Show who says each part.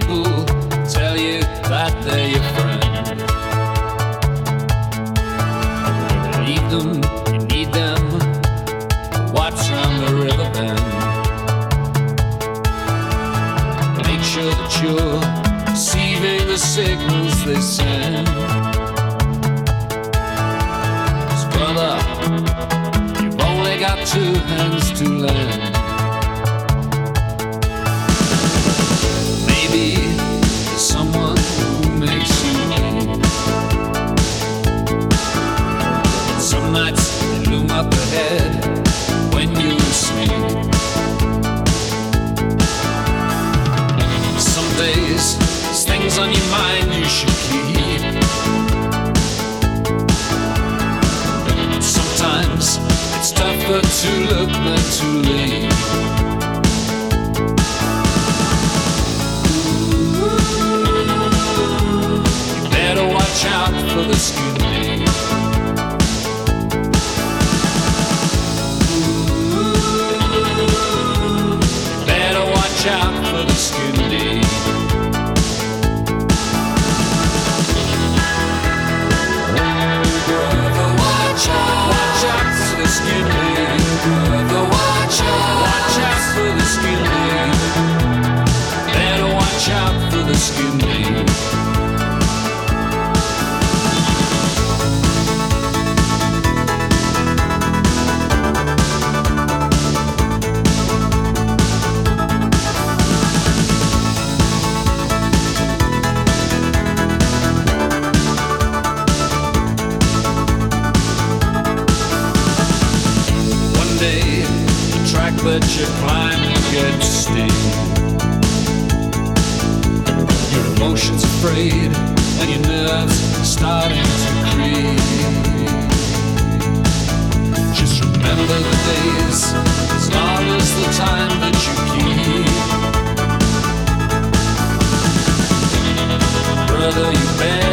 Speaker 1: people tell you that they're your friend. Believe them, you need them. Watch from the river bend. Make sure that you're receiving the signals they send. Brother, you've only got two hands to lend. To look than to leave. You better watch out for the skinny. you climb, and get sting. Your emotions afraid, and your nerves starting to creep. Just remember the days, as long as the time that you keep. Brother, You've been